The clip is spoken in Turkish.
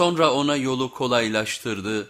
Sonra ona yolu kolaylaştırdı.